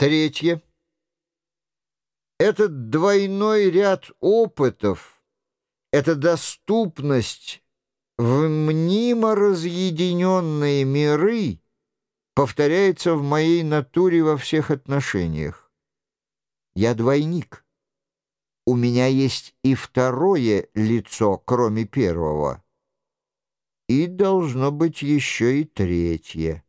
Третье. Этот двойной ряд опытов, эта доступность в мнимо разъединенные миры повторяется в моей натуре во всех отношениях. Я двойник. У меня есть и второе лицо, кроме первого. И должно быть еще и третье.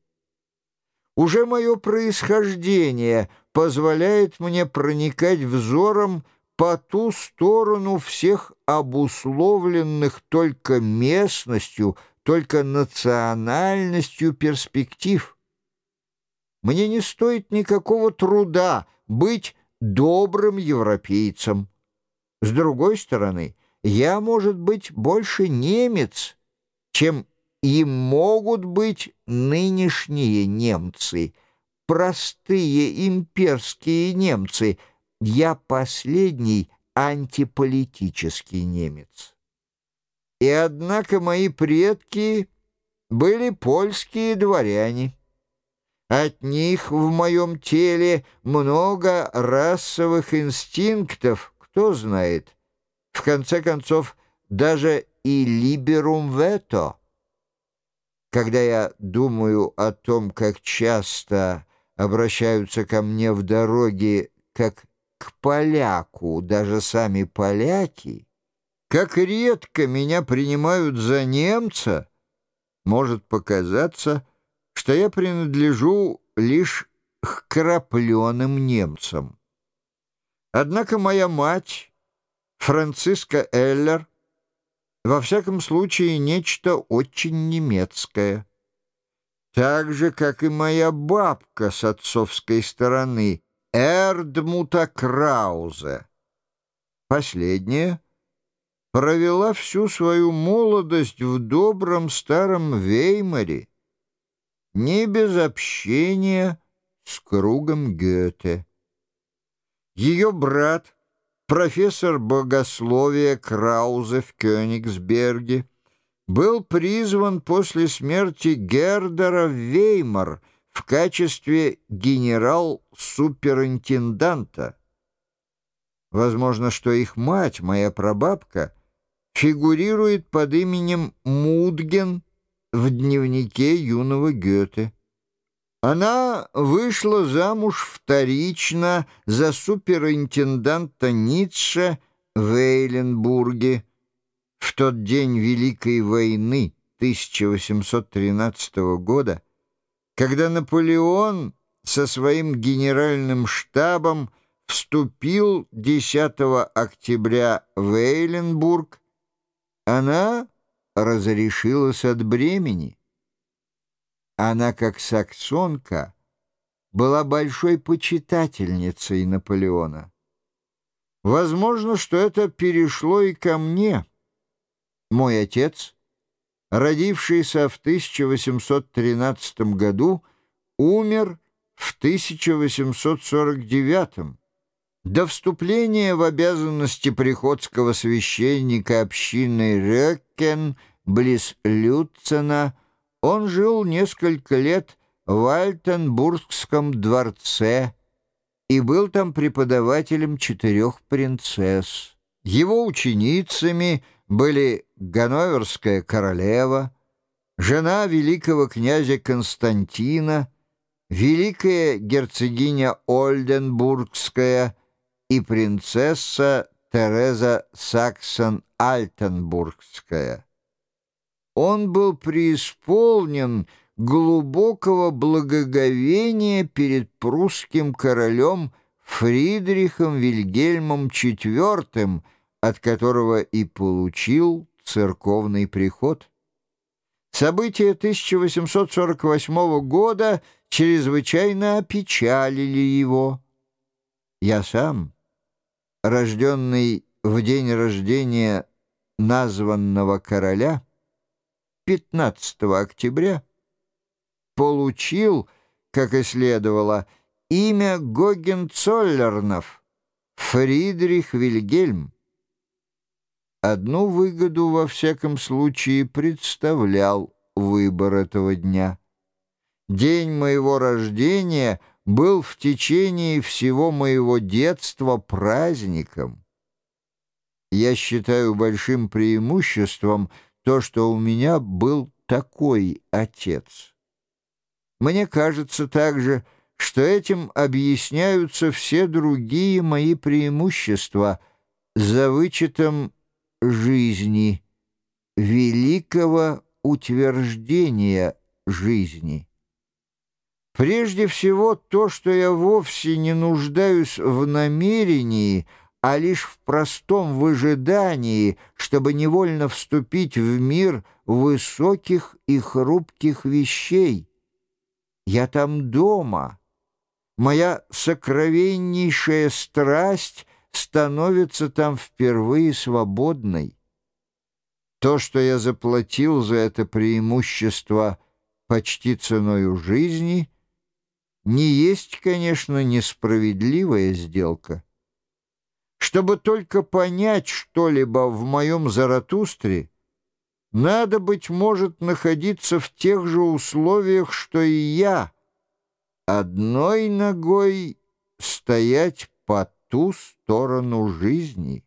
Уже мое происхождение позволяет мне проникать взором по ту сторону всех обусловленных только местностью, только национальностью перспектив. Мне не стоит никакого труда быть добрым европейцем. С другой стороны, я, может быть, больше немец, чем и могут быть нынешние немцы, простые имперские немцы. Я последний антиполитический немец. И однако мои предки были польские дворяне. От них в моем теле много расовых инстинктов, кто знает. В конце концов, даже и либерум вето — когда я думаю о том, как часто обращаются ко мне в дороге, как к поляку, даже сами поляки, как редко меня принимают за немца, может показаться, что я принадлежу лишь к крапленым немцам. Однако моя мать, Франциска Эллер, во всяком случае, нечто очень немецкое. Так же, как и моя бабка с отцовской стороны, Эрдмута Краузе. Последняя провела всю свою молодость в добром старом Веймаре, не без общения с кругом Гёте. Ее брат — профессор богословия Краузе в Кёнигсберге, был призван после смерти Гердера в Веймар в качестве генерал-суперинтенданта. Возможно, что их мать, моя прабабка, фигурирует под именем Мудген в дневнике юного Гёте. Она вышла замуж вторично за суперинтенданта Ницше в Эйленбурге в тот день Великой войны 1813 года, когда Наполеон со своим генеральным штабом вступил 10 октября в Эйленбург, она разрешилась от бремени. Она, как саксонка, была большой почитательницей Наполеона. Возможно, что это перешло и ко мне. Мой отец, родившийся в 1813 году, умер в 1849 До вступления в обязанности приходского священника общины Рёккен близ Люцена он жил несколько лет в Альтенбургском дворце и был там преподавателем четырех принцесс. Его ученицами были Ганноверская королева, жена великого князя Константина, великая герцогиня Ольденбургская и принцесса Тереза Саксон-Альтенбургская. Он был преисполнен глубокого благоговения перед прусским королем Фридрихом Вильгельмом IV, от которого и получил церковный приход. События 1848 года чрезвычайно опечалили его. Я сам, рожденный в день рождения названного короля, 15 октября получил, как и следовало, имя Гогенцоллернов Фридрих Вильгельм. Одну выгоду во всяком случае представлял выбор этого дня. День моего рождения был в течение всего моего детства праздником. Я считаю большим преимуществом то, что у меня был такой отец. Мне кажется также, что этим объясняются все другие мои преимущества за вычетом жизни, великого утверждения жизни. Прежде всего то, что я вовсе не нуждаюсь в намерении, а лишь в простом выжидании, чтобы невольно вступить в мир высоких и хрупких вещей. Я там дома. Моя сокровеннейшая страсть становится там впервые свободной. То, что я заплатил за это преимущество почти ценою жизни, не есть, конечно, несправедливая сделка. Чтобы только понять что-либо в моем Заратустре, надо, быть может, находиться в тех же условиях, что и я, одной ногой стоять по ту сторону жизни.